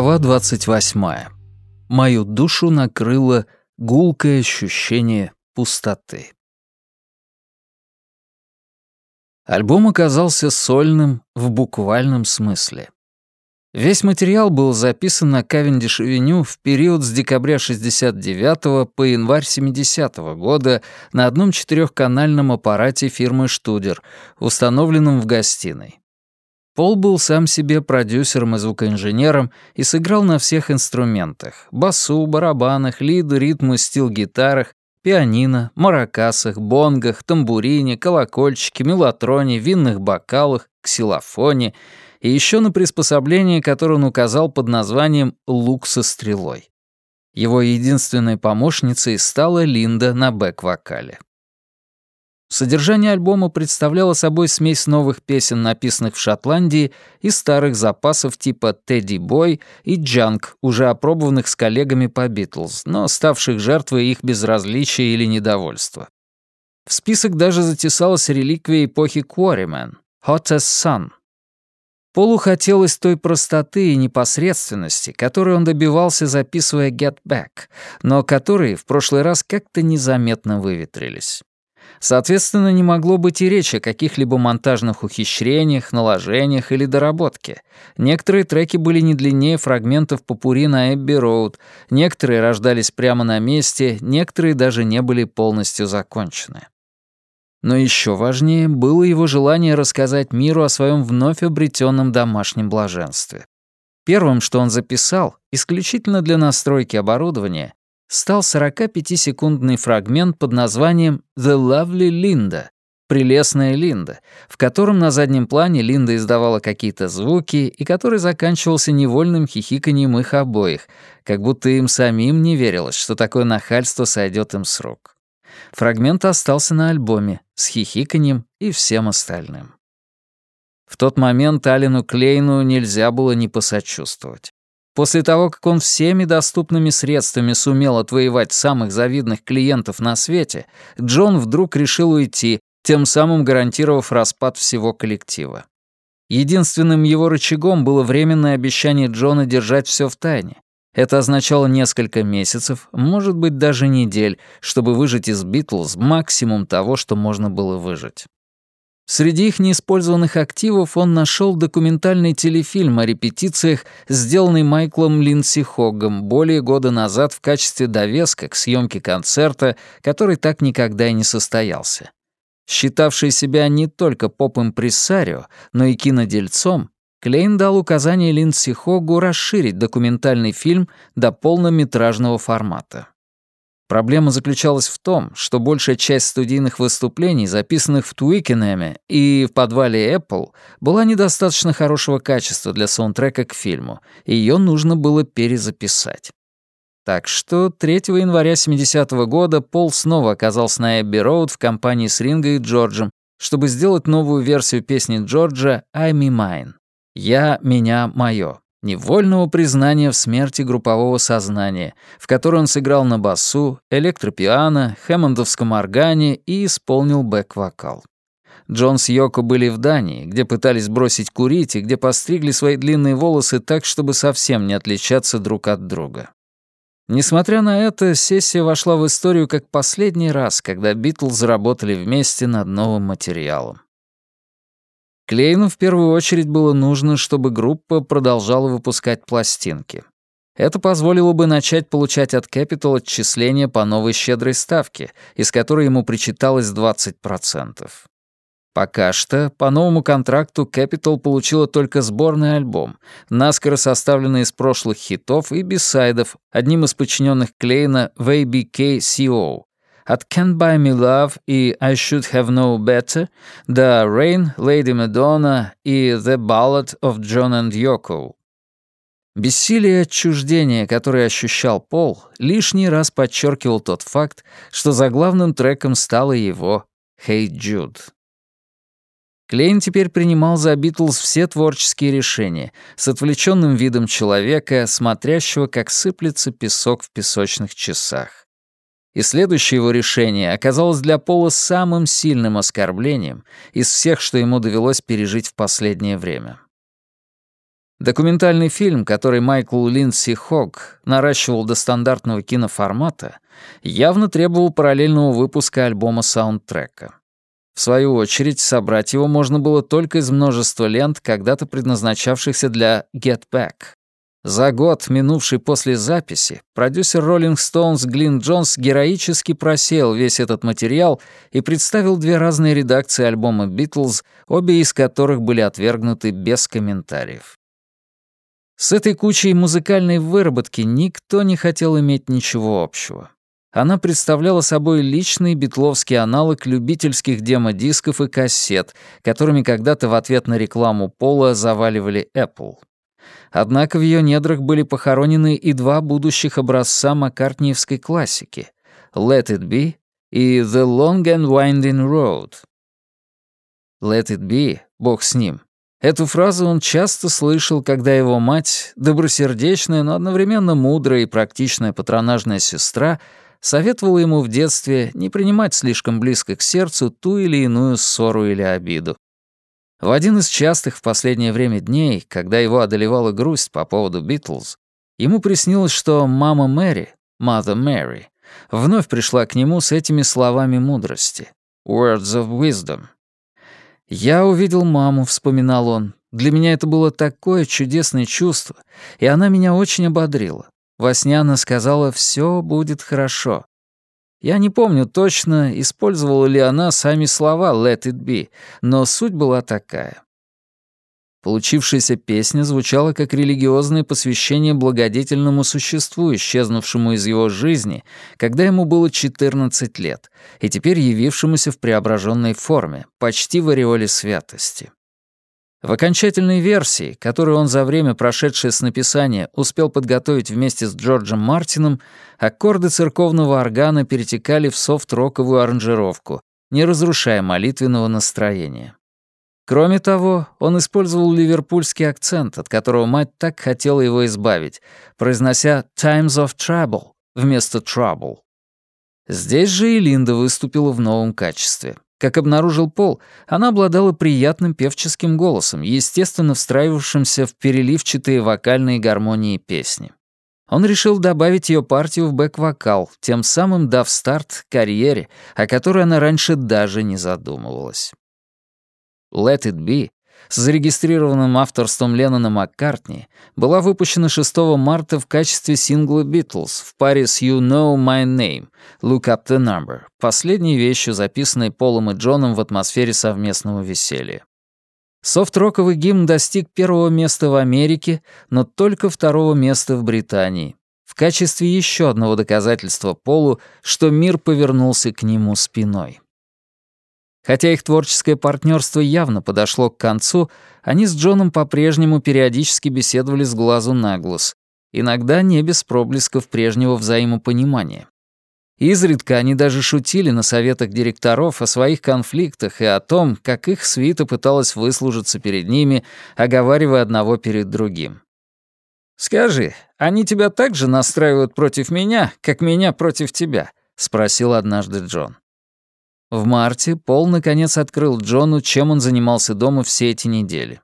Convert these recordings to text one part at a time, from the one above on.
Глава 28. Мою душу накрыло гулкое ощущение пустоты. Альбом оказался сольным в буквальном смысле. Весь материал был записан на Кавендиш-авеню в период с декабря 69 по январь 70 -го года на одном четырехканальном аппарате фирмы «Штудер», установленном в гостиной. Пол был сам себе продюсером и звукоинженером и сыграл на всех инструментах — басу, барабанах, лиду, ритму, стил-гитарах, пианино, маракасах, бонгах, тамбурине, колокольчике, мелатроне, винных бокалах, ксилофоне и еще на приспособлении, которое он указал под названием «лук со стрелой». Его единственной помощницей стала Линда на бэк-вокале. Содержание альбома представляло собой смесь новых песен, написанных в Шотландии, и старых запасов типа «Тедди Бой» и «Джанк», уже опробованных с коллегами по «Битлз», но ставших жертвой их безразличия или недовольства. В список даже затесалась реликвия эпохи Quarrymen — «Hot as Sun». Полу хотелось той простоты и непосредственности, которой он добивался, записывая «Get Back», но которые в прошлый раз как-то незаметно выветрились. Соответственно, не могло быть и речи о каких-либо монтажных ухищрениях, наложениях или доработке. Некоторые треки были не длиннее фрагментов попури на Эбби Роуд, некоторые рождались прямо на месте, некоторые даже не были полностью закончены. Но еще важнее было его желание рассказать миру о своем вновь обретенном домашнем блаженстве. Первым, что он записал, исключительно для настройки оборудования, стал 45-секундный фрагмент под названием «The Lovely Linda» — «Прелестная Линда», в котором на заднем плане Линда издавала какие-то звуки и который заканчивался невольным хихиканием их обоих, как будто им самим не верилось, что такое нахальство сойдет им с рук. Фрагмент остался на альбоме с хихиканием и всем остальным. В тот момент Алину Клейну нельзя было не посочувствовать. После того, как он всеми доступными средствами сумел отвоевать самых завидных клиентов на свете, Джон вдруг решил уйти, тем самым гарантировав распад всего коллектива. Единственным его рычагом было временное обещание Джона держать все в тайне. Это означало несколько месяцев, может быть, даже недель, чтобы выжать из Битлз максимум того, что можно было выжать. Среди их неиспользованных активов он нашел документальный телефильм о репетициях, сделанный Майклом Линдси Хоггом более года назад в качестве довеска к съемке концерта, который так никогда и не состоялся. Считавший себя не только поп-импрессарио, но и кинодельцом, Клейн дал указание Линдси Хоггу расширить документальный фильм до полнометражного формата. Проблема заключалась в том, что большая часть студийных выступлений, записанных в Твикенеме и в подвале Apple, была недостаточно хорошего качества для саундтрека к фильму, и ее нужно было перезаписать. Так что 3 января 70 -го года Пол снова оказался на Эбби Роуд в компании с Ринго и Джорджем, чтобы сделать новую версию песни Джорджа «I Me Mine» — «Я, меня, моё», невольного признания в смерти группового сознания, в которой он сыграл на басу, электропиано, хэммондовском органе и исполнил бэк-вокал. Джон с Йоко были в Дании, где пытались бросить курить и где постригли свои длинные волосы так, чтобы совсем не отличаться друг от друга. Несмотря на это, сессия вошла в историю как последний раз, когда Битлз заработали вместе над новым материалом. Клейну в первую очередь было нужно, чтобы группа продолжала выпускать пластинки. Это позволило бы начать получать от Capital отчисления по новой щедрой ставке, из которой ему причиталось 20%. Пока что по новому контракту Capital получила только сборный альбом, наскоро составленный из прошлых хитов и бисайдов, одним из подчиненных Клейна в ABK-CO, от Can't Buy Me Love и I Should Have Known Better до Rain, Lady Madonna и The Ballad of John and Yoko. Бессилие и отчуждение, которое ощущал Пол, лишний раз подчеркивал тот факт, что заглавным треком стало его «Hey Jude». Клейн теперь принимал за Битлз все творческие решения, с отвлеченным видом человека, смотрящего, как сыплется песок в песочных часах. И следующее его решение оказалось для Пола самым сильным оскорблением из всех, что ему довелось пережить в последнее время. Документальный фильм, который Майкл Линдси Хог наращивал до стандартного киноформата, явно требовал параллельного выпуска альбома саундтрека. В свою очередь, собрать его можно было только из множества лент, когда-то предназначавшихся для «Get Back». За год, минувший после записи, продюсер Rolling Stones Глин Джонс героически просеял весь этот материал и представил две разные редакции альбома «Битлз», обе из которых были отвергнуты без комментариев. С этой кучей музыкальной выработки никто не хотел иметь ничего общего. Она представляла собой личный битловский аналог любительских демо-дисков и кассет, которыми когда-то в ответ на рекламу Пола заваливали Apple. Однако в ее недрах были похоронены и два будущих образца маккартниевской классики — «Let It Be» и «The Long and Winding Road». «Let It Be» — бог с ним. Эту фразу он часто слышал, когда его мать, добросердечная, но одновременно мудрая и практичная патронажная сестра, советовала ему в детстве не принимать слишком близко к сердцу ту или иную ссору или обиду. В один из частых в последнее время дней, когда его одолевала грусть по поводу Битлз, ему приснилось, что мама Мэри, Mother Mary, вновь пришла к нему с этими словами мудрости. Words of wisdom. «Я увидел маму», — вспоминал он. «Для меня это было такое чудесное чувство, и она меня очень ободрила. Во сне она сказала «все будет хорошо». Я не помню точно, использовала ли она сами слова «let it be», но суть была такая. Получившаяся песня звучала как религиозное посвящение благодетельному существу, исчезнувшему из его жизни, когда ему было 14 лет, и теперь явившемуся в преображенной форме, почти в ореоле святости. В окончательной версии, которую он за время, прошедшее с написания, успел подготовить вместе с Джорджем Мартином, аккорды церковного органа перетекали в софт-роковую аранжировку, не разрушая молитвенного настроения. Кроме того, он использовал ливерпульский акцент, от которого мать так хотела его избавить, произнося «times of trouble» вместо «trouble». Здесь же и Линда выступила в новом качестве. Как обнаружил Пол, она обладала приятным певческим голосом, естественно встраивавшимся в переливчатые вокальные гармонии песни. Он решил добавить ее партию в бэк-вокал, тем самым дав старт карьере, о которой она раньше даже не задумывалась. «Let It Be» с зарегистрированным авторством Леннона Маккартни, была выпущена 6 марта в качестве сингла «Beatles» в паре с «You Know My Name» «Look Up The Number», последней вещью, записанной Полом и Джоном в атмосфере совместного веселья. Софт-роковый гимн достиг первого места в Америке, но только второго места в Британии, в качестве еще одного доказательства Полу, что мир повернулся к нему спиной. Хотя их творческое партнерство явно подошло к концу, они с Джоном по-прежнему периодически беседовали с глазу на глаз, иногда не без проблесков прежнего взаимопонимания. Изредка они даже шутили на советах директоров о своих конфликтах и о том, как их свита пыталась выслужиться перед ними, оговаривая одного перед другим. «Скажи, они тебя так же настраивают против меня, как меня против тебя?» — спросил однажды Джон. В марте Пол наконец открыл Джону, чем он занимался дома все эти недели.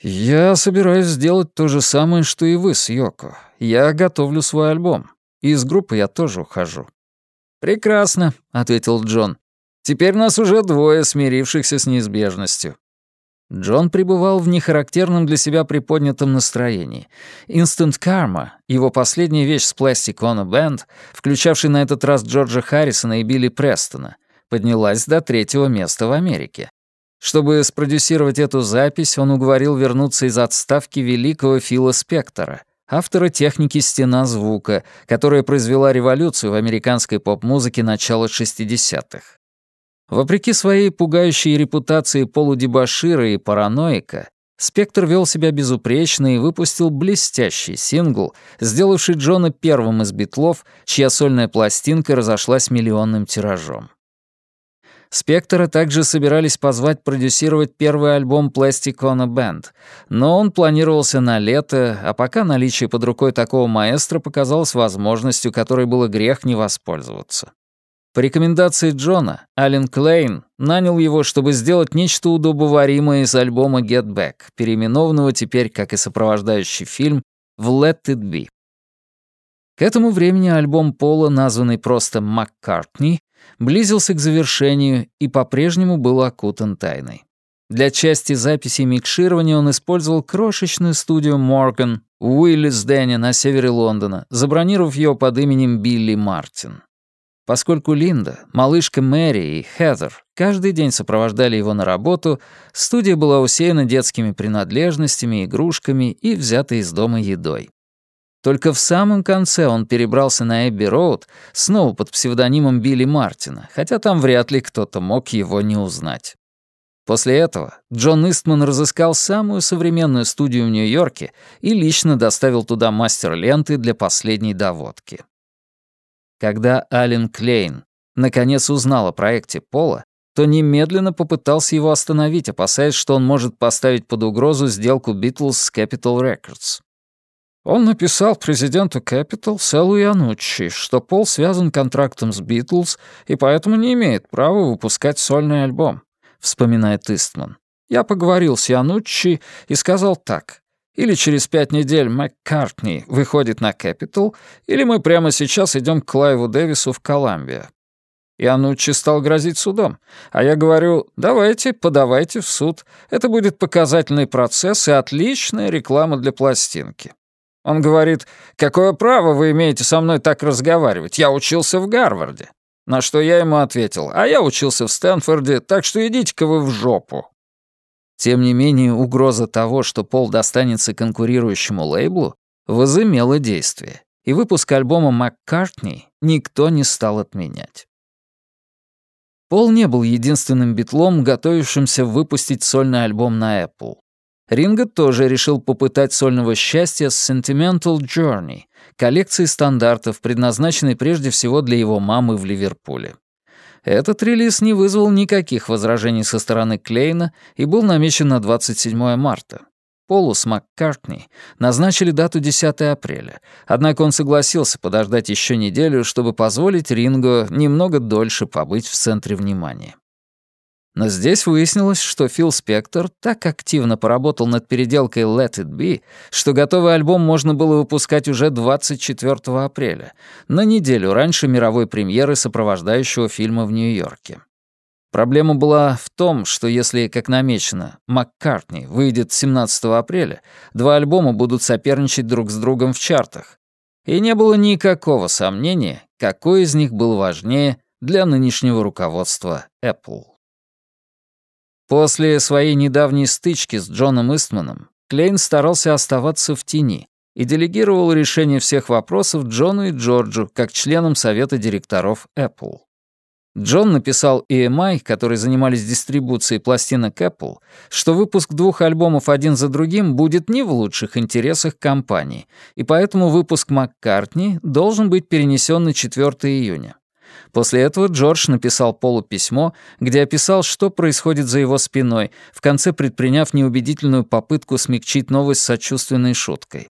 «Я собираюсь сделать то же самое, что и вы с Йоко. Я готовлю свой альбом. И из группы я тоже ухожу». «Прекрасно», — ответил Джон. «Теперь нас уже двое, смирившихся с неизбежностью. Джон пребывал в нехарактерном для себя приподнятом настроении. Instant Karma, его последняя вещь с Plastic Ono Band, включавший на этот раз Джорджа Харрисона и Билли Престона, поднялась до третьего места в Америке. Чтобы спродюсировать эту запись, он уговорил вернуться из отставки великого Фила Спектора, автора техники «Стена звука», которая произвела революцию в американской поп-музыке начала 60-х. Вопреки своей пугающей репутации полудебошира и параноика, Спектр вел себя безупречно и выпустил блестящий сингл, сделавший Джона первым из битлов, чья сольная пластинка разошлась миллионным тиражом. Спектора также собирались позвать продюсировать первый альбом Plastic Ono Band, но он планировался на лето, а пока наличие под рукой такого маэстро показалось возможностью, которой было грех не воспользоваться. По рекомендации Джона, Ален Клейн нанял его, чтобы сделать нечто удобоваримое из альбома Get Back, переименованного теперь, как и сопровождающий фильм, в Let It Be. К этому времени альбом Пола, названный просто «Маккартни», близился к завершению и по-прежнему был окутан тайной. Для части записи и микширования он использовал крошечную студию Морган в Уиллисдене на севере Лондона, забронировав ее под именем Билли Мартин. Поскольку Линда, малышка Мэри и Хезер каждый день сопровождали его на работу, студия была усеяна детскими принадлежностями, игрушками и взятой из дома едой. Только в самом конце он перебрался на Эбби Роуд, снова под псевдонимом Билли Мартина, хотя там вряд ли кто-то мог его не узнать. После этого Джон Истман разыскал самую современную студию в Нью-Йорке и лично доставил туда мастер ленты для последней доводки. Когда Ален Клейн наконец узнал о проекте Пола, то немедленно попытался его остановить, опасаясь, что он может поставить под угрозу сделку Битлз с Capitol Records. Он написал президенту Capital Селу Януччи, что Пол связан контрактом с Битлз и поэтому не имеет права выпускать сольный альбом, вспоминает Истман. Я поговорил с Януччи и сказал так. Или через пять недель Маккартни выходит на Capital, или мы прямо сейчас идем к Клайву Дэвису в Колумбия. И Ануччи стал грозить судом. А я говорю, давайте, подавайте в суд. Это будет показательный процесс и отличная реклама для пластинки. Он говорит, какое право вы имеете со мной так разговаривать? Я учился в Гарварде. На что я ему ответил, а я учился в Стэнфорде, так что идите-ка вы в жопу. Тем не менее, угроза того, что Пол достанется конкурирующему лейблу, возымела действие, и выпуск альбома «Маккартни» никто не стал отменять. Пол не был единственным битлом, готовившимся выпустить сольный альбом на Apple. Ринго тоже решил попытать сольного счастья с Sentimental Journey, коллекцией стандартов, предназначенной прежде всего для его мамы в Ливерпуле. Этот релиз не вызвал никаких возражений со стороны Клейна и был намечен на 27 марта. Полу с Маккартни назначили дату 10 апреля, однако он согласился подождать еще неделю, чтобы позволить Ринго немного дольше побыть в центре внимания. Но здесь выяснилось, что Фил Спектор так активно поработал над переделкой Let It Be, что готовый альбом можно было выпускать уже 24 апреля, на неделю раньше мировой премьеры сопровождающего фильма в Нью-Йорке. Проблема была в том, что если, как намечено, Маккартни выйдет 17 апреля, два альбома будут соперничать друг с другом в чартах. И не было никакого сомнения, какой из них был важнее для нынешнего руководства Apple. После своей недавней стычки с Джоном Истманом Клейн старался оставаться в тени и делегировал решение всех вопросов Джону и Джорджу как членам совета директоров Apple. Джон написал EMI, которые занимались дистрибуцией пластинок Apple, что выпуск двух альбомов один за другим будет не в лучших интересах компании, и поэтому выпуск Маккартни должен быть перенесен на 4 июня. После этого Джордж написал Полу письмо, где описал, что происходит за его спиной, в конце предприняв неубедительную попытку смягчить новость сочувственной шуткой.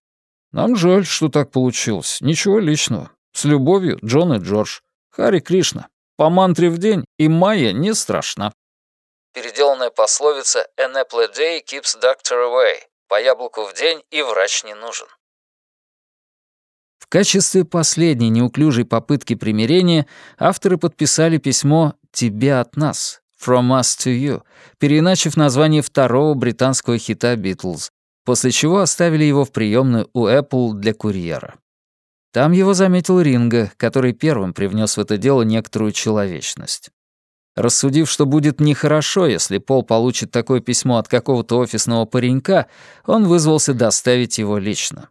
«Нам жаль, что так получилось. Ничего личного. С любовью, Джон и Джордж. Хари Кришна. По мантре в день, и майя не страшна». Переделанная пословица «An apple a day keeps doctor away». По яблоку в день и врач не нужен. В качестве последней неуклюжей попытки примирения авторы подписали письмо «Тебе от нас» «From us to you», переиначив название второго британского хита «Битлз», после чего оставили его в приемную у Apple для курьера. Там его заметил Ринга, который первым привнес в это дело некоторую человечность. Рассудив, что будет нехорошо, если Пол получит такое письмо от какого-то офисного паренька, он вызвался доставить его лично.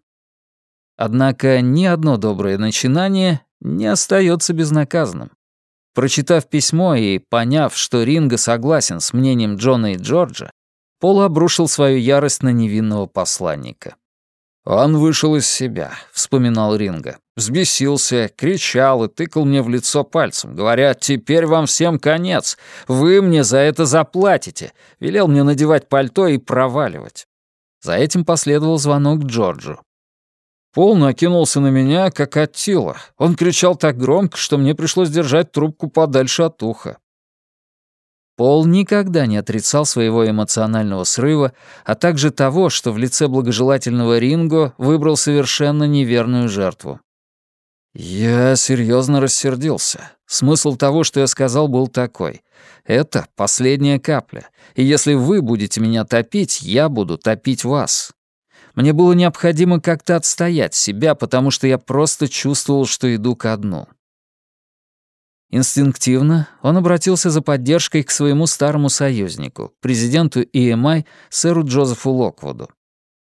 Однако ни одно доброе начинание не остается безнаказанным. Прочитав письмо и поняв, что Ринго согласен с мнением Джона и Джорджа, Пол обрушил свою ярость на невинного посланника. «Он вышел из себя», — вспоминал Ринго. Взбесился, кричал и тыкал мне в лицо пальцем, говоря, «Теперь вам всем конец, вы мне за это заплатите», велел мне надевать пальто и проваливать. За этим последовал звонок Джорджу. Пол накинулся на меня, как Аттила. Он кричал так громко, что мне пришлось держать трубку подальше от уха. Пол никогда не отрицал своего эмоционального срыва, а также того, что в лице благожелательного Ринго выбрал совершенно неверную жертву. Я серьезно рассердился. Смысл того, что я сказал, был такой. Это последняя капля, и если вы будете меня топить, я буду топить вас. Мне было необходимо как-то отстоять себя, потому что я просто чувствовал, что иду ко дну. Инстинктивно он обратился за поддержкой к своему старому союзнику, президенту EMI, сэру Джозефу Локвуду.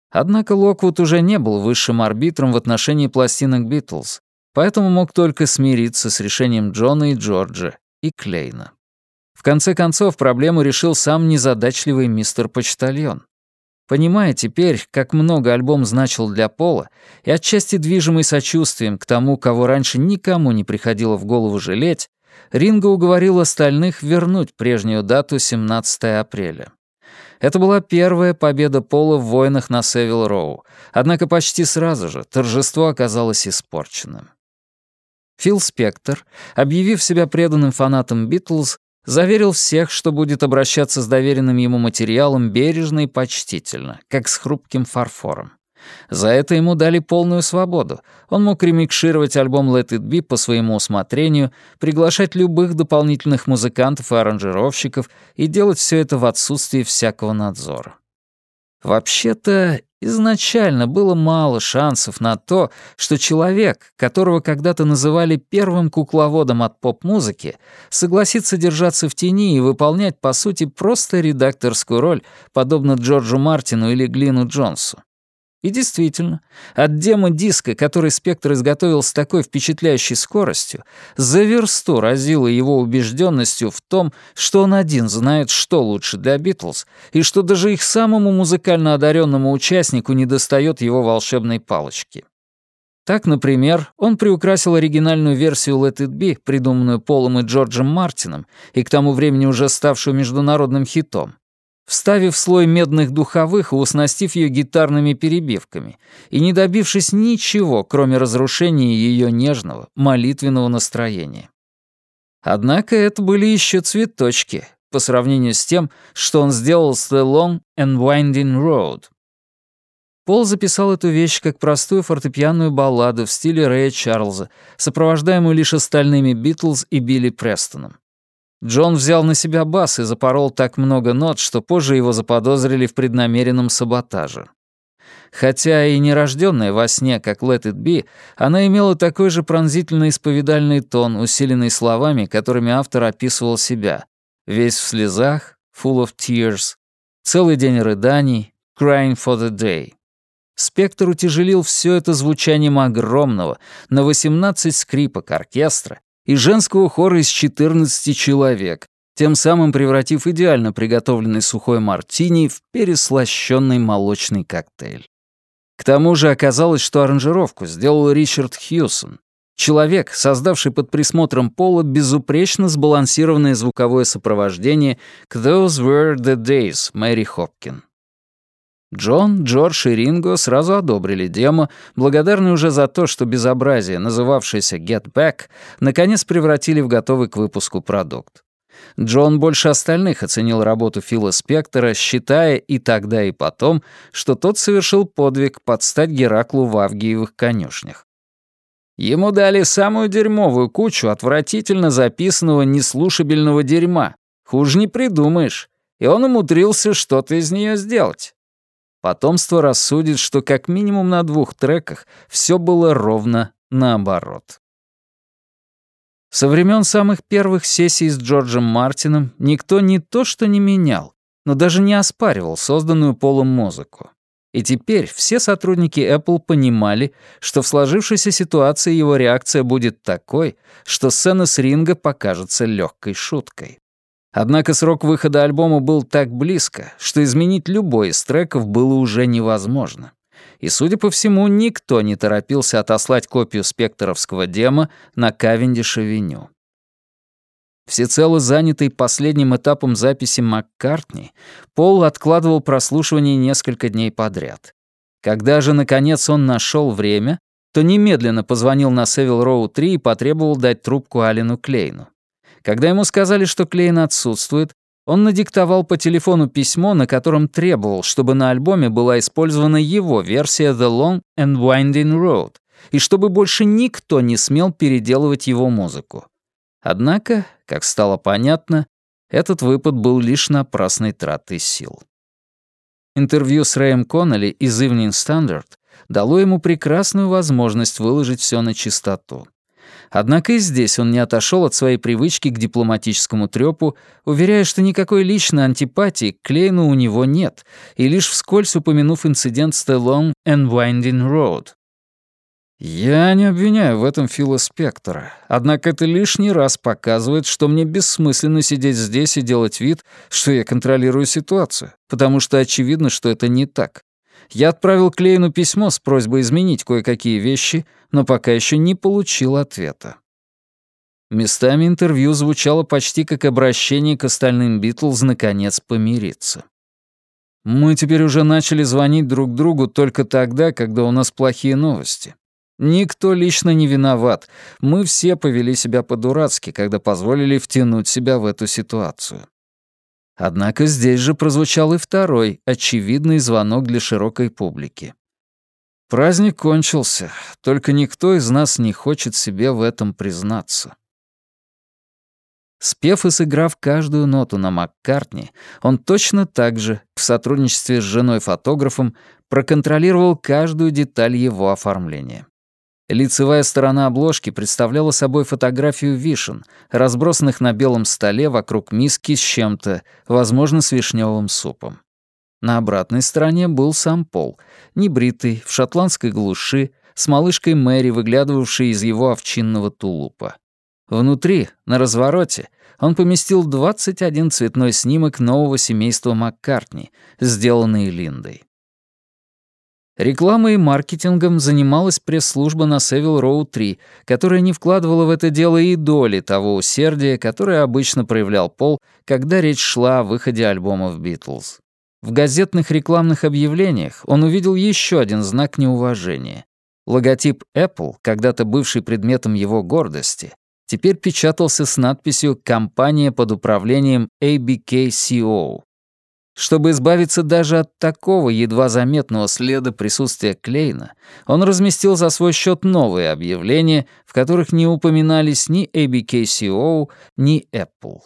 Однако Локвуд уже не был высшим арбитром в отношении пластинок «Битлз», поэтому мог только смириться с решением Джона и Джорджа и Клейна. В конце концов, проблему решил сам незадачливый мистер Почтальон. Понимая теперь, как много альбом значил для Пола, и отчасти движимый сочувствием к тому, кого раньше никому не приходило в голову жалеть, Ринго уговорил остальных вернуть прежнюю дату 17 апреля. Это была первая победа Пола в войнах на Севил Роу, однако почти сразу же торжество оказалось испорченным. Фил Спектор, объявив себя преданным фанатом Битлз, Заверил всех, что будет обращаться с доверенным ему материалом бережно и почтительно, как с хрупким фарфором. За это ему дали полную свободу. Он мог ремикшировать альбом Let It Be по своему усмотрению, приглашать любых дополнительных музыкантов и аранжировщиков и делать все это в отсутствии всякого надзора. Вообще-то, изначально было мало шансов на то, что человек, которого когда-то называли первым кукловодом от поп-музыки, согласится держаться в тени и выполнять, по сути, просто редакторскую роль, подобно Джорджу Мартину или Глину Джонсу. И действительно, от демо-диска, который Спектр изготовил с такой впечатляющей скоростью, за версту разило его убежденностью в том, что он один знает, что лучше для Битлз, и что даже их самому музыкально одаренному участнику недостает его волшебной палочки. Так, например, он приукрасил оригинальную версию Let It Be, придуманную Полом и Джорджем Мартином, и к тому времени уже ставшую международным хитом, вставив слой медных духовых и уснастив ее гитарными перебивками, и не добившись ничего, кроме разрушения ее нежного, молитвенного настроения. Однако это были еще цветочки по сравнению с тем, что он сделал с The Long and Winding Road. Пол записал эту вещь как простую фортепианную балладу в стиле Рэя Чарльза, сопровождаемую лишь остальными Битлз и Билли Престоном. Джон взял на себя бас и запорол так много нот, что позже его заподозрили в преднамеренном саботаже. Хотя и не рожденная во сне, как Let It Be, она имела такой же пронзительно исповедальный тон, усиленный словами, которыми автор описывал себя. Весь в слезах, full of tears, целый день рыданий, crying for the day. Спектр утяжелил все это звучанием огромного, на 18 скрипок оркестра, и женского хора из 14 человек, тем самым превратив идеально приготовленный сухой мартини в переслащенный молочный коктейль. К тому же оказалось, что аранжировку сделал Ричард Хьюсон, человек, создавший под присмотром Пола безупречно сбалансированное звуковое сопровождение к «Those were the days» Мэри Хопкин. Джон, Джордж и Ринго сразу одобрили демо, благодарны уже за то, что безобразие, называвшееся «Get Back», наконец превратили в готовый к выпуску продукт. Джон больше остальных оценил работу Фила Спектора, считая и тогда, и потом, что тот совершил подвиг под стать Гераклу в Авгиевых конюшнях. Ему дали самую дерьмовую кучу отвратительно записанного неслушабельного дерьма. Хуже не придумаешь. И он умудрился что-то из нее сделать. Потомство рассудит, что как минимум на двух треках все было ровно наоборот. Со времен самых первых сессий с Джорджем Мартином никто не то что не менял, но даже не оспаривал созданную Полом музыку. И теперь все сотрудники Apple понимали, что в сложившейся ситуации его реакция будет такой, что сцена с ринга покажется легкой шуткой. Однако срок выхода альбома был так близко, что изменить любой из треков было уже невозможно. И, судя по всему, никто не торопился отослать копию спектровского демо на Кавендиш-авеню. Всецело занятый последним этапом записи Маккартни, Пол откладывал прослушивание несколько дней подряд. Когда же, наконец, он нашел время, то немедленно позвонил на Севил Роу 3 и потребовал дать трубку Алину Клейну. Когда ему сказали, что Клейн отсутствует, он надиктовал по телефону письмо, на котором требовал, чтобы на альбоме была использована его версия «The Long and Winding Road», и чтобы больше никто не смел переделывать его музыку. Однако, как стало понятно, этот выпад был лишь напрасной тратой сил. Интервью с Рэем Коннелли из Evening Standard дало ему прекрасную возможность выложить все на чистоту. Однако и здесь он не отошел от своей привычки к дипломатическому трёпу, уверяя, что никакой личной антипатии к Клейну у него нет, и лишь вскользь упомянув инцидент с The Long and Winding Road. Я не обвиняю в этом Фила Спектора, однако это лишний раз показывает, что мне бессмысленно сидеть здесь и делать вид, что я контролирую ситуацию, потому что очевидно, что это не так. Я отправил Клейну письмо с просьбой изменить кое-какие вещи, но пока еще не получил ответа. Местами интервью звучало почти как обращение к остальным Битлз наконец помириться. Мы теперь уже начали звонить друг другу только тогда, когда у нас плохие новости. Никто лично не виноват. Мы все повели себя по-дурацки, когда позволили втянуть себя в эту ситуацию. Однако здесь же прозвучал и второй, очевидный звонок для широкой публики. Праздник кончился, только никто из нас не хочет себе в этом признаться. Спев и сыграв каждую ноту на Маккартни, он точно так же, в сотрудничестве с женой-фотографом, проконтролировал каждую деталь его оформления. Лицевая сторона обложки представляла собой фотографию вишен, разбросанных на белом столе вокруг миски с чем-то, возможно, с вишневым супом. На обратной стороне был сам Пол, небритый, в шотландской глуши, с малышкой Мэри, выглядывавшей из его овчинного тулупа. Внутри, на развороте, он поместил 21 цветной снимок нового семейства Маккартни, сделанный Линдой. Рекламой и маркетингом занималась пресс-служба на Севил Роу 3, которая не вкладывала в это дело и доли того усердия, которое обычно проявлял Пол, когда речь шла о выходе альбомов «Битлз». В газетных рекламных объявлениях он увидел еще один знак неуважения. Логотип Apple, когда-то бывший предметом его гордости, теперь печатался с надписью «Компания под управлением ABKCO». Чтобы избавиться даже от такого едва заметного следа присутствия Клейна, он разместил за свой счет новые объявления, в которых не упоминались ни ABKCO, ни Apple.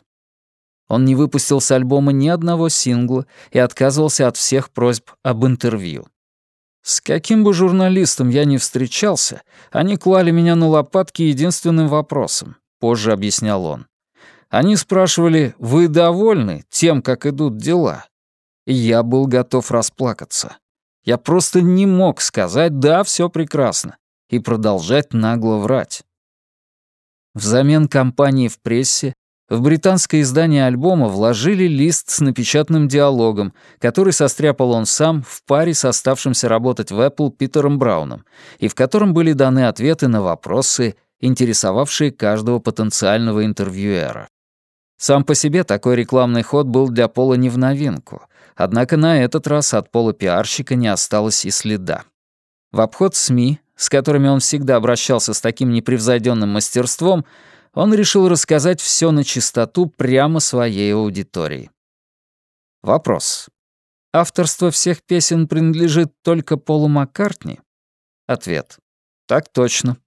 Он не выпустил с альбома ни одного сингла и отказывался от всех просьб об интервью. С каким бы журналистом я ни встречался, они клали меня на лопатки единственным вопросом, позже объяснял он. Они спрашивали, вы довольны тем, как идут дела? Я был готов расплакаться. Я просто не мог сказать «да, все прекрасно» и продолжать нагло врать. Взамен кампании в прессе в британское издание альбома вложили лист с напечатанным диалогом, который состряпал он сам в паре с оставшимся работать в Apple Питером Брауном, и в котором были даны ответы на вопросы, интересовавшие каждого потенциального интервьюера. Сам по себе такой рекламный ход был для Пола не в новинку, однако на этот раз от Пола пиарщика не осталось и следа. В обход СМИ, с которыми он всегда обращался с таким непревзойденным мастерством, он решил рассказать все на чистоту прямо своей аудитории. Вопрос. Авторство всех песен принадлежит только Полу Маккартни? Ответ. Так точно.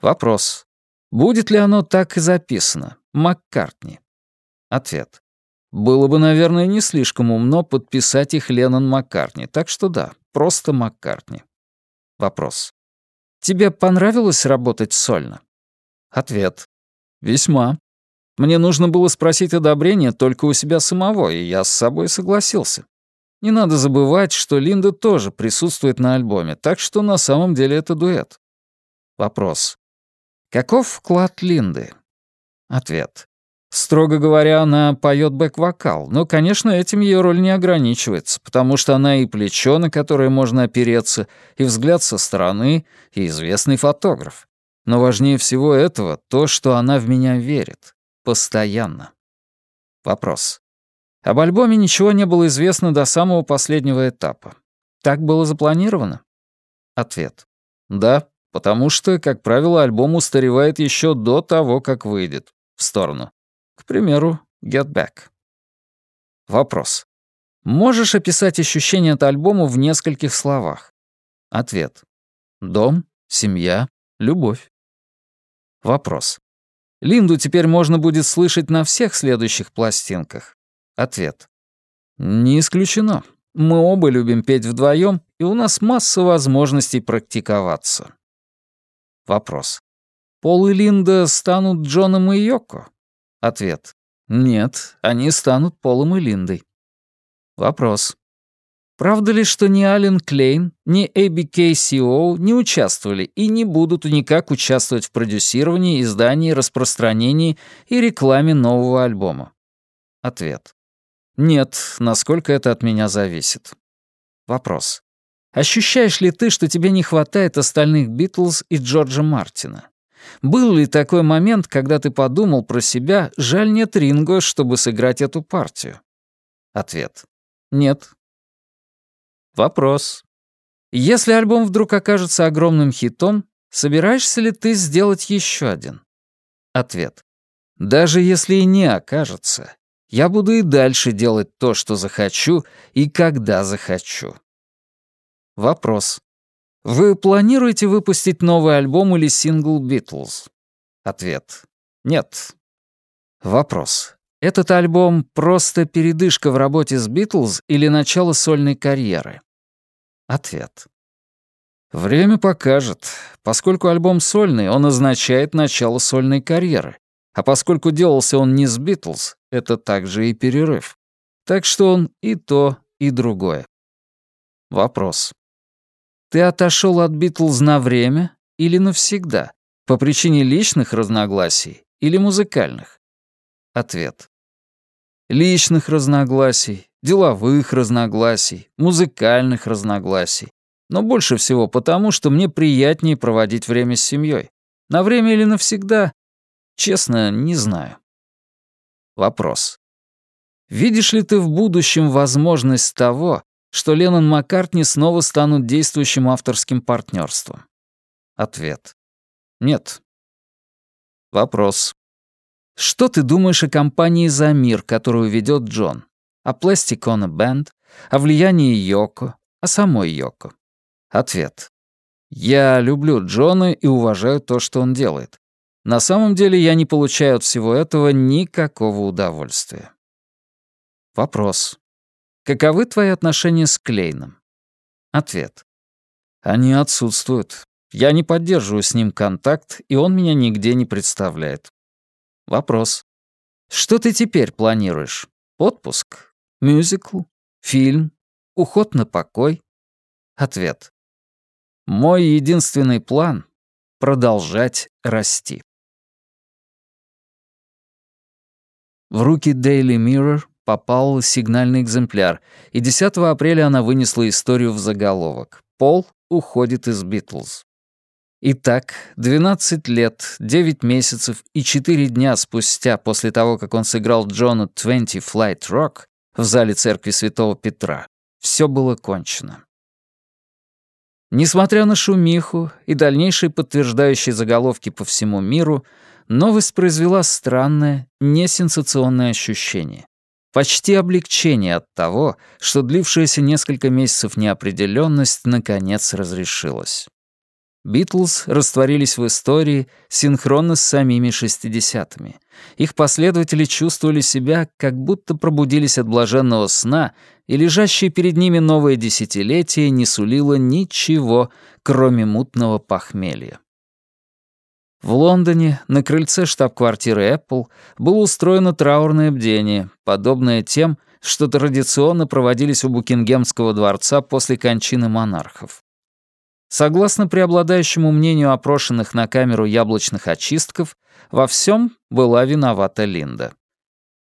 Вопрос. Будет ли оно так и записано? Маккартни. Ответ. Было бы, наверное, не слишком умно подписать их Леннон Маккартни, так что да, просто Маккартни. Вопрос. Тебе понравилось работать сольно? Ответ. Весьма. Мне нужно было спросить одобрение только у себя самого, и я с собой согласился. Не надо забывать, что Линда тоже присутствует на альбоме, так что на самом деле это дуэт. Вопрос. Каков вклад Линды? Ответ. Строго говоря, она поет бэк-вокал, но, конечно, этим ее роль не ограничивается, потому что она и плечо, на которое можно опереться, и взгляд со стороны, и известный фотограф. Но важнее всего этого то, что она в меня верит. Постоянно. Вопрос. Об альбоме ничего не было известно до самого последнего этапа. Так было запланировано? Ответ. Да, потому что, как правило, альбом устаревает еще до того, как выйдет. В сторону. К примеру, Get Back. Вопрос. Можешь описать ощущения от альбома в нескольких словах? Ответ. Дом, семья, любовь. Вопрос. Линду теперь можно будет слышать на всех следующих пластинках? Ответ. Не исключено. Мы оба любим петь вдвоем, и у нас масса возможностей практиковаться. Вопрос. Пол и Линда станут Джоном и Йоко? Ответ. Нет, они станут Полом и Линдой. Вопрос. Правда ли, что ни Ален Клейн, ни ABK-CO не участвовали и не будут никак участвовать в продюсировании, издании, распространении и рекламе нового альбома? Ответ. Нет, насколько это от меня зависит. Вопрос. Ощущаешь ли ты, что тебе не хватает остальных Битлз и Джорджа Мартина? Был ли такой момент, когда ты подумал про себя, жаль нет Ринго, чтобы сыграть эту партию? Ответ. Нет. Вопрос. Если альбом вдруг окажется огромным хитом, собираешься ли ты сделать еще один? Ответ. Даже если и не окажется, я буду и дальше делать то, что захочу и когда захочу. Вопрос. Вы планируете выпустить новый альбом или сингл Beatles? Ответ. Нет. Вопрос. Этот альбом просто передышка в работе с Beatles или начало сольной карьеры? Ответ. Время покажет. Поскольку альбом сольный, он означает начало сольной карьеры. А поскольку делался он не с Beatles, это также и перерыв. Так что он и то, и другое. Вопрос. Ты отошел от Битлз на время или навсегда? По причине личных разногласий или музыкальных? Ответ. Личных разногласий, деловых разногласий, музыкальных разногласий. Но больше всего потому, что мне приятнее проводить время с семьей. На время или навсегда? Честно, не знаю. Вопрос. Видишь ли ты в будущем возможность того, что Леннон Маккартни снова станут действующим авторским партнерством? Ответ. Нет. Вопрос. Что ты думаешь о компании «За мир», которую ведет Джон? О Plastic Бенд, О влиянии Йоко? О самой Йоко? Ответ. Я люблю Джона и уважаю то, что он делает. На самом деле я не получаю от всего этого никакого удовольствия. Вопрос. Каковы твои отношения с Клейном? Ответ. Они отсутствуют. Я не поддерживаю с ним контакт, и он меня нигде не представляет. Вопрос. Что ты теперь планируешь? Отпуск? Мюзикл? Фильм? Уход на покой? Ответ. Мой единственный план — продолжать расти. В руки Daily Mirror попал сигнальный экземпляр, и 10 апреля она вынесла историю в заголовок. Пол уходит из Битлз. Итак, 12 лет, 9 месяцев и 4 дня спустя после того, как он сыграл Джона 20 Flight Rock в зале церкви Святого Петра, все было кончено. Несмотря на шумиху и дальнейшие подтверждающие заголовки по всему миру, новость произвела странное, несенсационное ощущение. Почти облегчение от того, что длившаяся несколько месяцев неопределенность наконец разрешилась. Битлз растворились в истории синхронно с самими шестидесятыми. Их последователи чувствовали себя, как будто пробудились от блаженного сна, и лежащее перед ними новое десятилетие не сулило ничего, кроме мутного похмелья. В Лондоне, на крыльце штаб-квартиры Apple, было устроено траурное бдение, подобное тем, что традиционно проводились у Букингемского дворца после кончины монархов. Согласно преобладающему мнению опрошенных на камеру яблочных очистков, во всем была виновата Линда.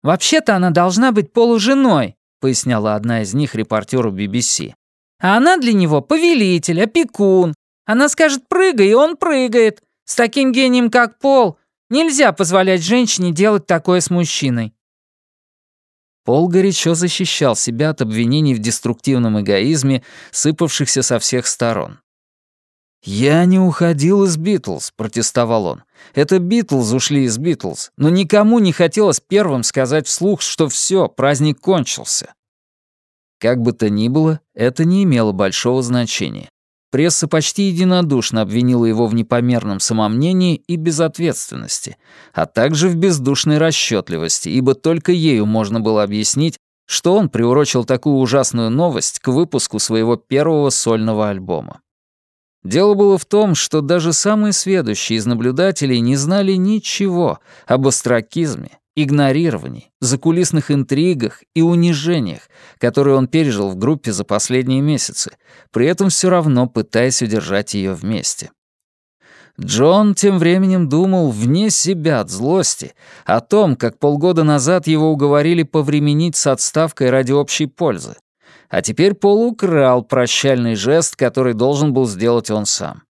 «Вообще-то она должна быть полуженой», — поясняла одна из них репортеру BBC. «А она для него повелитель, опекун. Она скажет «прыгай», и он прыгает. С таким гением, как Пол, нельзя позволять женщине делать такое с мужчиной». Пол горячо защищал себя от обвинений в деструктивном эгоизме, сыпавшихся со всех сторон. «Я не уходил из Битлз», — протестовал он. «Это Битлз ушли из Битлз, но никому не хотелось первым сказать вслух, что все, праздник кончился». Как бы то ни было, это не имело большого значения. Пресса почти единодушно обвинила его в непомерном самомнении и безответственности, а также в бездушной расчетливости, ибо только ею можно было объяснить, что он приурочил такую ужасную новость к выпуску своего первого сольного альбома. Дело было в том, что даже самые сведущие из наблюдателей не знали ничего об остракизме, игнорировании, закулисных интригах и унижениях, которые он пережил в группе за последние месяцы, при этом все равно пытаясь удержать ее вместе. Джон тем временем думал вне себя от злости о том, как полгода назад его уговорили повременить с отставкой ради общей пользы, а теперь Пол украл прощальный жест, который должен был сделать он сам.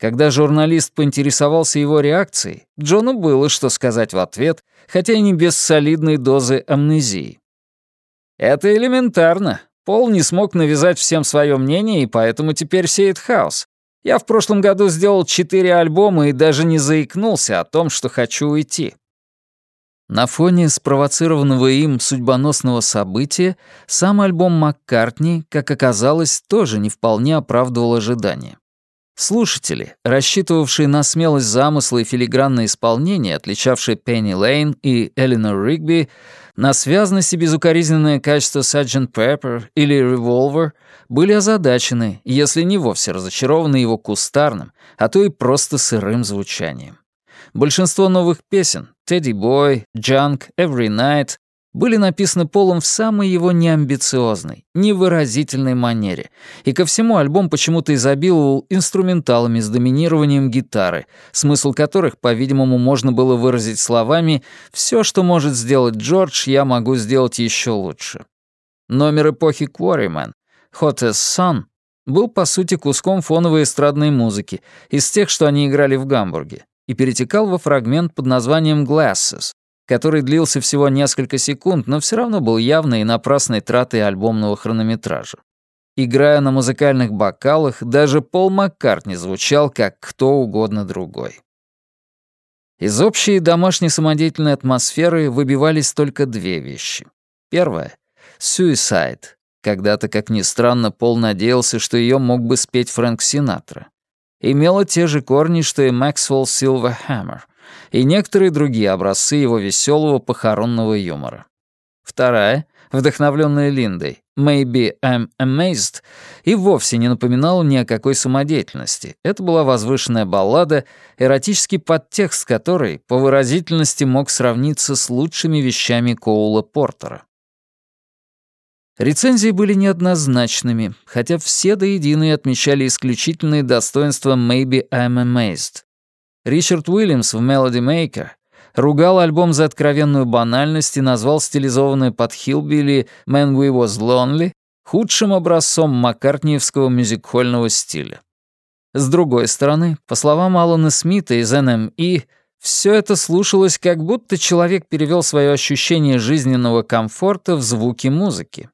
Когда журналист поинтересовался его реакцией, Джону было что сказать в ответ, хотя и не без солидной дозы амнезии. «Это элементарно. Пол не смог навязать всем свое мнение, и поэтому теперь сеет хаос. Я в прошлом году сделал четыре альбома и даже не заикнулся о том, что хочу уйти. На фоне спровоцированного им судьбоносного события сам альбом Маккартни, как оказалось, тоже не вполне оправдывал ожидания. Слушатели, рассчитывавшие на смелость замысла и филигранное исполнение, отличавшие Пенни Лейн и Эленор Ригби, на связность и безукоризненное качество Sgt. Pepper или Revolver, были озадачены, если не вовсе разочарованы его кустарным, а то и просто сырым звучанием. Большинство новых песен «Teddy Boy», «Junk», «Every Night» были написаны Полом в самой его неамбициозной, невыразительной манере, и ко всему альбом почему-то изобиловал инструменталами с доминированием гитары, смысл которых, по-видимому, можно было выразить словами «все, что может сделать Джордж, я могу сделать еще лучше». Номер эпохи Quarryman «Hot as Sun» был, по сути, куском фоновой эстрадной музыки, из тех, что они играли в Гамбурге и перетекал во фрагмент под названием «Glasses», который длился всего несколько секунд, но все равно был явной и напрасной тратой альбомного хронометража. Играя на музыкальных бокалах, даже Пол Маккартни звучал как кто угодно другой. Из общей домашней самодеятельной атмосферы выбивались только две вещи. Первая — «Suicide». Когда-то, как ни странно, Пол надеялся, что ее мог бы спеть Фрэнк Синатра имела те же корни, что и Maxwell Silverhammer, и некоторые другие образцы его веселого похоронного юмора. Вторая, вдохновленная Линдой, «Maybe I'm Amazed», и вовсе не напоминала ни о какой самодеятельности. Это была возвышенная баллада, эротический подтекст которой по выразительности мог сравниться с лучшими вещами Коула Портера. Рецензии были неоднозначными, хотя все до единой отмечали исключительные достоинства «Maybe I'm Amazed». Ричард Уильямс в «Melody Maker» ругал альбом за откровенную банальность и назвал стилизованное под Хилбили «Man We Was Lonely» худшим образцом маккартниевского мюзикхольного стиля. С другой стороны, по словам Алана Смита из NME, все это слушалось, как будто человек перевел свое ощущение жизненного комфорта в звуки музыки.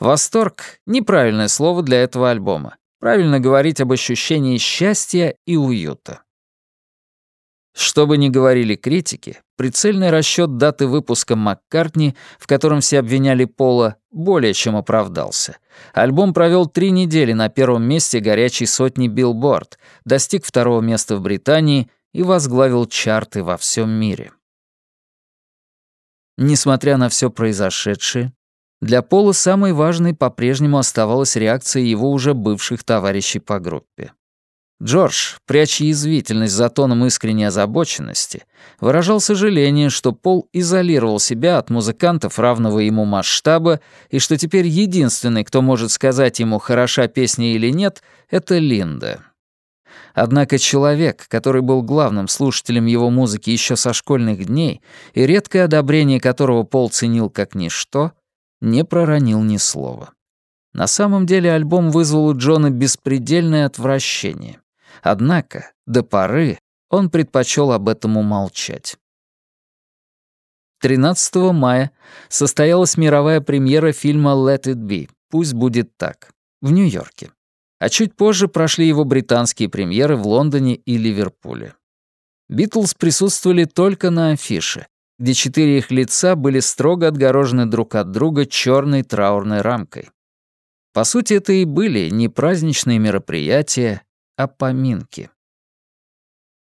Восторг — неправильное слово для этого альбома. Правильно говорить об ощущении счастья и уюта. Что бы ни говорили критики, прицельный расчет даты выпуска Маккартни, в котором все обвиняли Пола, более чем оправдался. Альбом провел три недели на первом месте горячей сотни Билборд, достиг второго места в Британии и возглавил чарты во всем мире. Несмотря на все произошедшее, для Пола самой важной по-прежнему оставалась реакция его уже бывших товарищей по группе. Джордж, пряча язвительность за тоном искренней озабоченности, выражал сожаление, что Пол изолировал себя от музыкантов равного ему масштаба и что теперь единственный, кто может сказать ему, хороша песня или нет, это Линда. Однако человек, который был главным слушателем его музыки еще со школьных дней и редкое одобрение которого Пол ценил как ничто — не проронил ни слова. На самом деле альбом вызвал у Джона беспредельное отвращение. Однако, до поры, он предпочел об этом умолчать. 13 мая состоялась мировая премьера фильма «Let it be» «Пусть будет так» в Нью-Йорке. А чуть позже прошли его британские премьеры в Лондоне и Ливерпуле. Битлз присутствовали только на афише, где четыре их лица были строго отгорожены друг от друга черной траурной рамкой. По сути, это и были не праздничные мероприятия, а поминки.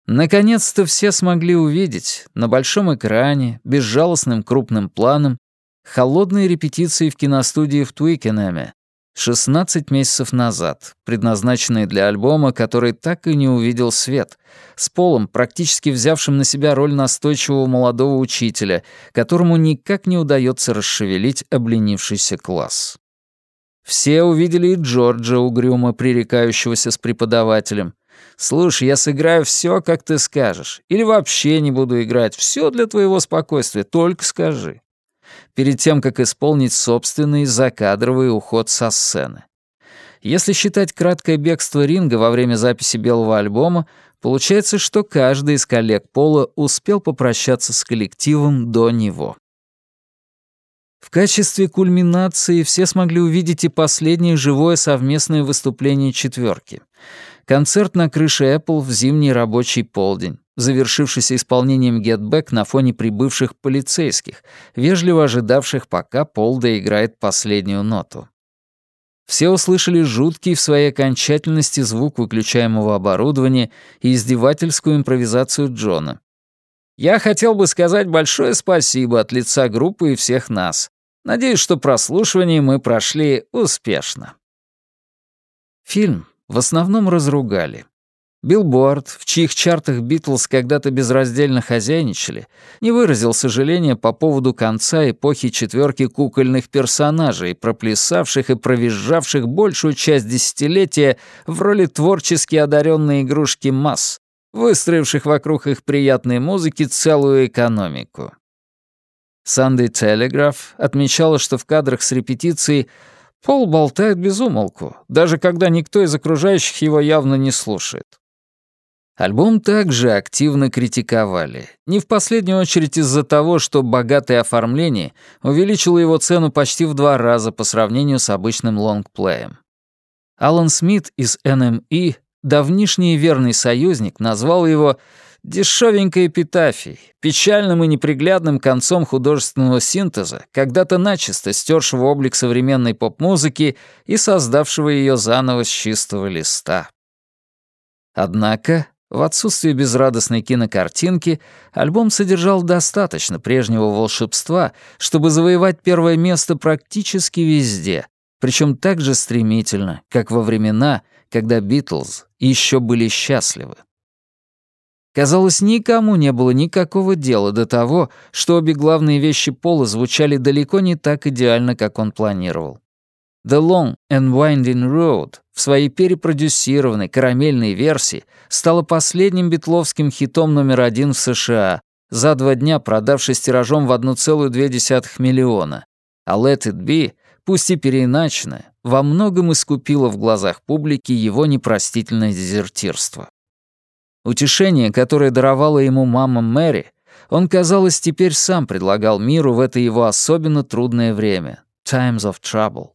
Наконец-то все смогли увидеть на большом экране, безжалостным крупным планом, холодные репетиции в киностудии в Твикенеме, 16 месяцев назад, предназначенные для альбома, который так и не увидел свет, с Полом, практически взявшим на себя роль настойчивого молодого учителя, которому никак не удается расшевелить обленившийся класс. Все увидели и Джорджа, угрюмо пререкающегося с преподавателем. «Слушай, я сыграю все, как ты скажешь. Или вообще не буду играть. Все для твоего спокойствия, только скажи» перед тем, как исполнить собственный закадровый уход со сцены. Если считать краткое бегство Ринга во время записи белого альбома, получается, что каждый из коллег Пола успел попрощаться с коллективом до него. В качестве кульминации все смогли увидеть и последнее живое совместное выступление четверки. Концерт на крыше Apple в зимний рабочий полдень завершившийся исполнением «Get Back» на фоне прибывших полицейских, вежливо ожидавших, пока Пол доиграет последнюю ноту. Все услышали жуткий в своей окончательности звук выключаемого оборудования и издевательскую импровизацию Джона. «Я хотел бы сказать большое спасибо от лица группы и всех нас. Надеюсь, что прослушивание мы прошли успешно». Фильм в основном разругали. Билборд, в чьих чартах Битлз когда-то безраздельно хозяйничали, не выразил сожаления по поводу конца эпохи четверки кукольных персонажей, проплясавших и провизжавших большую часть десятилетия в роли творчески одаренной игрушки масс, выстроивших вокруг их приятной музыки целую экономику. Sunday Telegraph отмечала, что в кадрах с репетицией Пол болтает без умолку, даже когда никто из окружающих его явно не слушает. Альбом также активно критиковали. Не в последнюю очередь из-за того, что богатое оформление увеличило его цену почти в два раза по сравнению с обычным лонгплеем. Алан Смит из NME, давнишний верный союзник, назвал его «дешевенькой эпитафией», печальным и неприглядным концом художественного синтеза, когда-то начисто стершего облик современной поп-музыки и создавшего ее заново с чистого листа. Однако в отсутствие безрадостной кинокартинки альбом содержал достаточно прежнего волшебства, чтобы завоевать первое место практически везде, причем так же стремительно, как во времена, когда Битлз еще были счастливы. Казалось, никому не было никакого дела до того, что обе главные вещи Пола звучали далеко не так идеально, как он планировал. The Long and Winding Road в своей перепродюсированной карамельной версии стала последним битловским хитом номер один в США, за два дня продавшись тиражом в 1,2 миллиона, а Let It Be, пусть и переиначенная, во многом искупила в глазах публики его непростительное дезертирство. Утешение, которое даровала ему мама Мэри, он, казалось, теперь сам предлагал миру в это его особенно трудное время — Times of Trouble.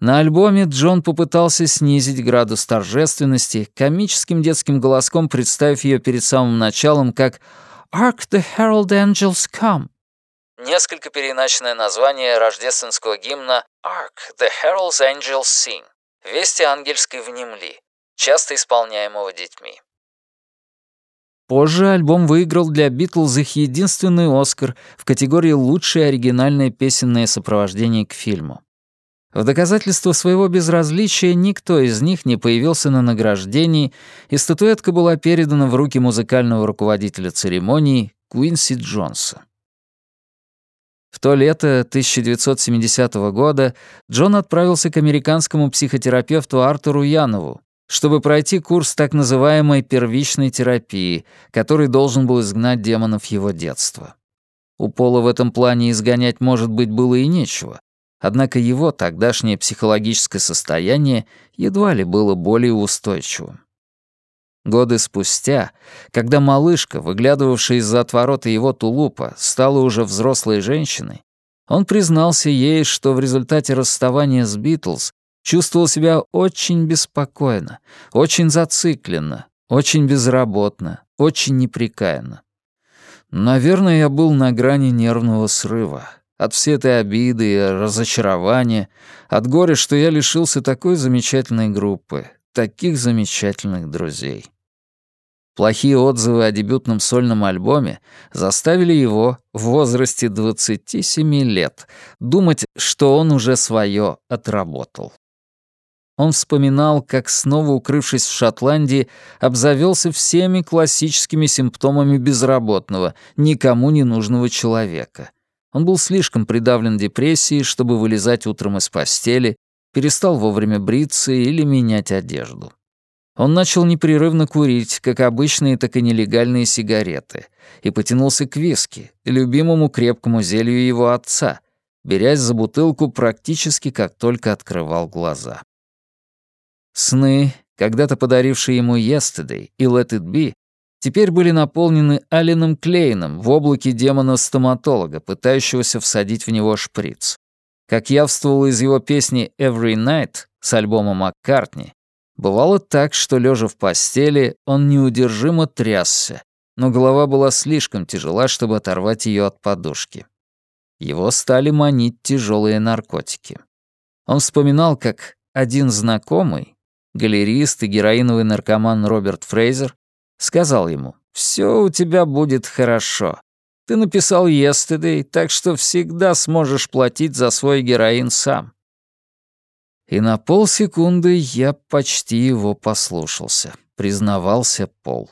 На альбоме Джон попытался снизить градус торжественности, комическим детским голоском представив ее перед самым началом как «Ark the Herald Angels Come». Несколько переиначенное название рождественского гимна «Ark the Herald Angels Sing» — «Вести ангельской внемли», часто исполняемого детьми. Позже альбом выиграл для Битлз их единственный «Оскар» в категории «Лучшее оригинальное песенное сопровождение к фильму». В доказательство своего безразличия никто из них не появился на награждении, и статуэтка была передана в руки музыкального руководителя церемонии Куинси Джонса. В то лето 1970 года Джон отправился к американскому психотерапевту Артуру Янову, чтобы пройти курс так называемой первичной терапии, который должен был изгнать демонов его детства. У Пола в этом плане изгонять, может быть, было и нечего, Однако его тогдашнее психологическое состояние едва ли было более устойчивым. Годы спустя, когда малышка, выглядывавшая из-за отворота его тулупа, стала уже взрослой женщиной, он признался ей, что в результате расставания с Битлз чувствовал себя очень беспокойно, очень зацикленно, очень безработно, очень неприкаянно. Наверное, я был на грани нервного срыва. От всей этой обиды и разочарования, от горя, что я лишился такой замечательной группы, таких замечательных друзей. Плохие отзывы о дебютном сольном альбоме заставили его в возрасте 27 лет думать, что он уже свое отработал. Он вспоминал, как, снова укрывшись в Шотландии, обзавелся всеми классическими симптомами безработного, никому не нужного человека. Он был слишком придавлен депрессией, чтобы вылезать утром из постели, перестал вовремя бриться или менять одежду. Он начал непрерывно курить, как обычные, так и нелегальные сигареты, и потянулся к виски, любимому крепкому зелью его отца, берясь за бутылку практически как только открывал глаза. Сны, когда-то подарившие ему «Yesterday» и «Let it be», теперь были наполнены Алленом Клейном в облаке демона-стоматолога, пытающегося всадить в него шприц. Как явствовало из его песни «Every Night» с альбома Маккартни, бывало так, что, лежа в постели, он неудержимо трясся, но голова была слишком тяжела, чтобы оторвать ее от подушки. Его стали манить тяжелые наркотики. Он вспоминал, как один знакомый, галерист и героиновый наркоман Роберт Фрейзер, сказал ему, «Все у тебя будет хорошо. Ты написал «Yesterday», так что всегда сможешь платить за свой героин сам». И на полсекунды я почти его послушался, признавался Пол.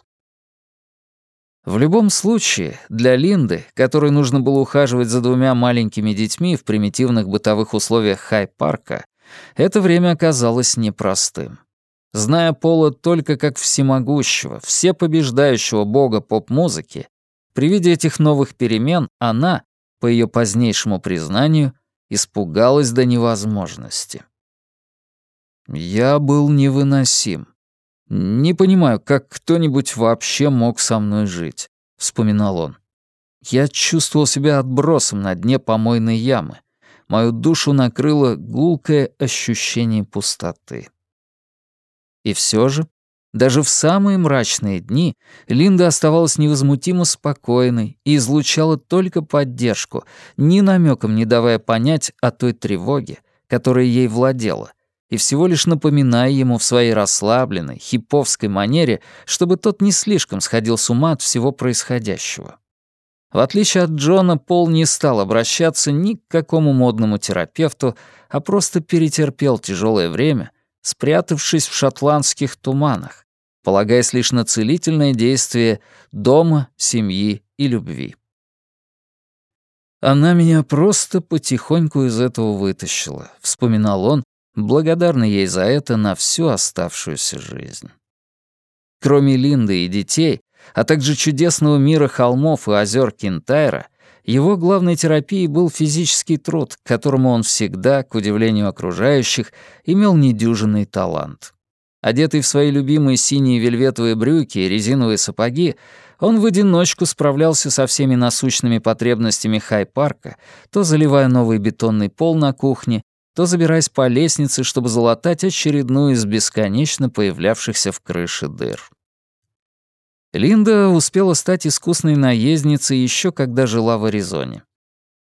В любом случае, для Линды, которой нужно было ухаживать за двумя маленькими детьми в примитивных бытовых условиях Хай-парка, это время оказалось непростым. Зная Пола только как всемогущего, всепобеждающего бога поп-музыки, при виде этих новых перемен она, по ее позднейшему признанию, испугалась до невозможности. «Я был невыносим. Не понимаю, как кто-нибудь вообще мог со мной жить», — вспоминал он. «Я чувствовал себя отбросом на дне помойной ямы. Мою душу накрыло гулкое ощущение пустоты». И все же, даже в самые мрачные дни Линда оставалась невозмутимо спокойной и излучала только поддержку, ни намеком не давая понять о той тревоге, которая ей владела, и всего лишь напоминая ему в своей расслабленной, хиповской манере, чтобы тот не слишком сходил с ума от всего происходящего. В отличие от Джона, Пол не стал обращаться ни к какому модному терапевту, а просто перетерпел тяжелое время спрятавшись в шотландских туманах, полагаясь лишь на целительное действие дома, семьи и любви. «Она меня просто потихоньку из этого вытащила», — вспоминал он, благодарный ей за это на всю оставшуюся жизнь. Кроме Линды и детей, а также чудесного мира холмов и озер Кентайра, его главной терапией был физический труд, к которому он всегда, к удивлению окружающих, имел недюжинный талант. Одетый в свои любимые синие вельветовые брюки и резиновые сапоги, он в одиночку справлялся со всеми насущными потребностями хай-парка, то заливая новый бетонный пол на кухне, то забираясь по лестнице, чтобы залатать очередную из бесконечно появлявшихся в крыше дыр. Линда успела стать искусной наездницей еще когда жила в Аризоне.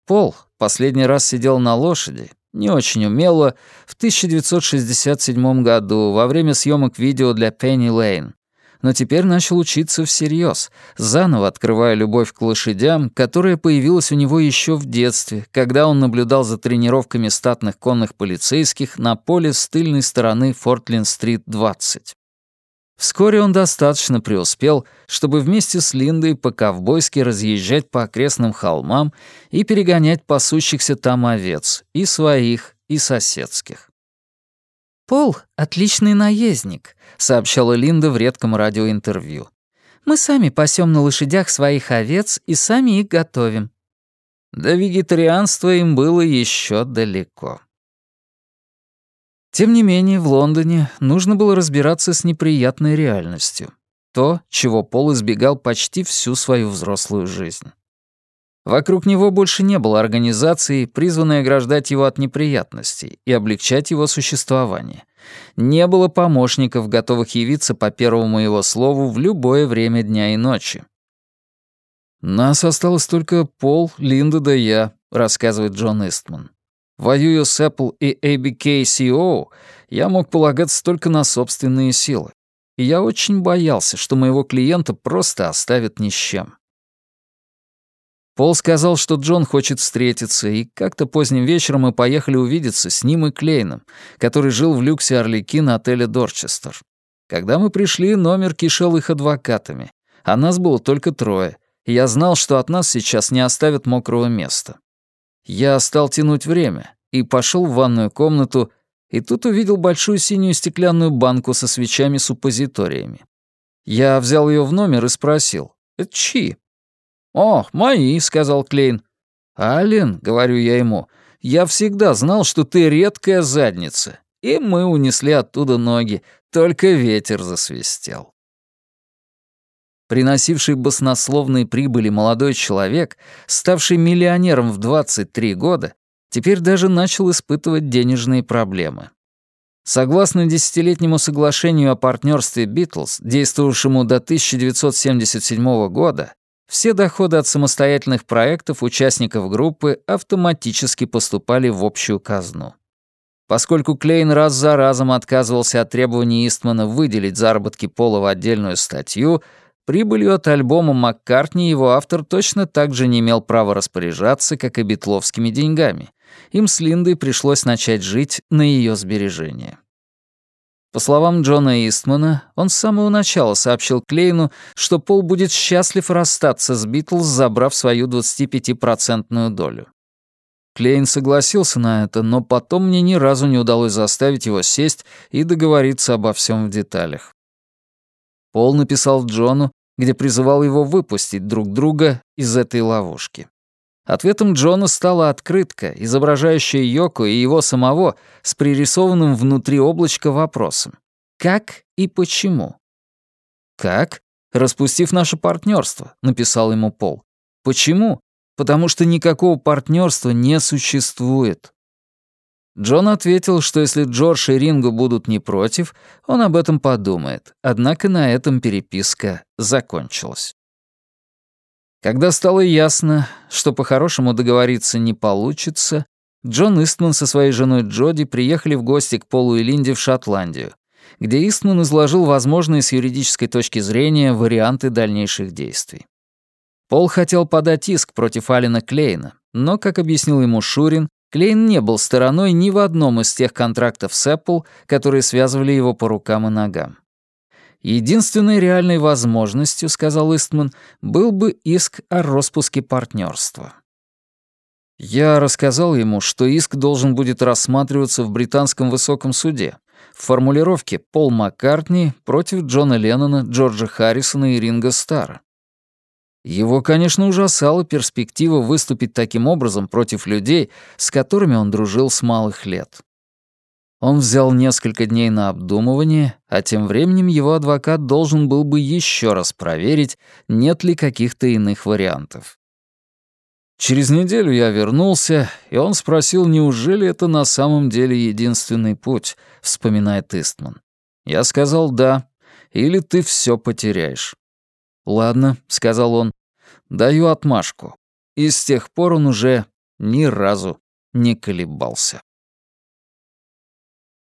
Пол последний раз сидел на лошади, не очень умело, в 1967 году во время съемок видео для Пенни Лейн, но теперь начал учиться всерьез, заново открывая любовь к лошадям, которая появилась у него еще в детстве, когда он наблюдал за тренировками статных конных полицейских на поле с тыльной стороны Фортлин-стрит 20. Вскоре он достаточно преуспел, чтобы вместе с Линдой по-ковбойски разъезжать по окрестным холмам и перегонять пасущихся там овец, и своих, и соседских. «Пол — отличный наездник», — сообщала Линда в редком радиоинтервью. «Мы сами пасем на лошадях своих овец и сами их готовим». До вегетарианства им было еще далеко. Тем не менее, в Лондоне нужно было разбираться с неприятной реальностью. то, чего Пол избегал почти всю свою взрослую жизнь. Вокруг него больше не было организации, призванной ограждать его от неприятностей и облегчать его существование. Не было помощников, готовых явиться по первому его слову в любое время дня и ночи. «Нас осталось только Пол, Линда да я», — рассказывает Джон Истман. «Воюя с Apple и ABK-CO, я мог полагаться только на собственные силы. И я очень боялся, что моего клиента просто оставят ни с чем». Пол сказал, что Джон хочет встретиться, и как-то поздним вечером мы поехали увидеться с ним и Клейном, который жил в люксе Орлики на отеле Дорчестер. Когда мы пришли, номер кишел их адвокатами, а нас было только трое, и я знал, что от нас сейчас не оставят мокрого места. Я стал тянуть время и пошел в ванную комнату, и тут увидел большую синюю стеклянную банку со свечами-суппозиториями. Я взял ее в номер и спросил, «Это чьи?» «О, мои», — сказал Клейн. «Ален», — говорю я ему, — «я всегда знал, что ты редкая задница». И мы унесли оттуда ноги, только ветер засвистел. Приносивший баснословные прибыли молодой человек, ставший миллионером в 23 года, теперь даже начал испытывать денежные проблемы. Согласно десятилетнему соглашению о партнерстве Битлз, действовавшему до 1977 года, все доходы от самостоятельных проектов участников группы автоматически поступали в общую казну. Поскольку Клейн раз за разом отказывался от требований Истмана выделить заработки Пола в отдельную статью, прибылью от альбома Маккартни его автор точно так же не имел права распоряжаться, как и битловскими деньгами. Им с Линдой пришлось начать жить на ее сбережения. По словам Джона Истмана, он с самого начала сообщил Клейну, что Пол будет счастлив расстаться с Битлз, забрав свою 25-процентную долю. Клейн согласился на это, но потом мне ни разу не удалось заставить его сесть и договориться обо всем в деталях. Пол написал Джону, где призывал его выпустить друг друга из этой ловушки. Ответом Джона стала открытка, изображающая Йоко и его самого с пририсованным внутри облачка вопросом. «Как и почему?» «Как?» «Распустив наше партнерство», — написал ему Пол. «Почему?» «Потому что никакого партнерства не существует». Джон ответил, что если Джордж и Ринго будут не против, он об этом подумает, однако на этом переписка закончилась. Когда стало ясно, что по-хорошему договориться не получится, Джон Истман со своей женой Джоди приехали в гости к Полу и Линде в Шотландию, где Истман изложил возможные с юридической точки зрения варианты дальнейших действий. Пол хотел подать иск против Алина Клейна, но, как объяснил ему Шурин, Клейн не был стороной ни в одном из тех контрактов с Apple, которые связывали его по рукам и ногам. Единственной реальной возможностью, сказал Истман, был бы иск о распуске партнерства. Я рассказал ему, что иск должен будет рассматриваться в британском высоком суде в формулировке «Пол Маккартни против Джона Леннона, Джорджа Харрисона и Ринга Стара». Его, конечно, ужасала перспектива выступить таким образом против людей, с которыми он дружил с малых лет. Он взял несколько дней на обдумывание, а тем временем его адвокат должен был бы еще раз проверить, нет ли каких-то иных вариантов. Через неделю я вернулся, и он спросил, неужели это на самом деле единственный путь, вспоминает Истман. Я сказал «да», или ты все потеряешь. «Ладно», — сказал он, — «даю отмашку». И с тех пор он уже ни разу не колебался.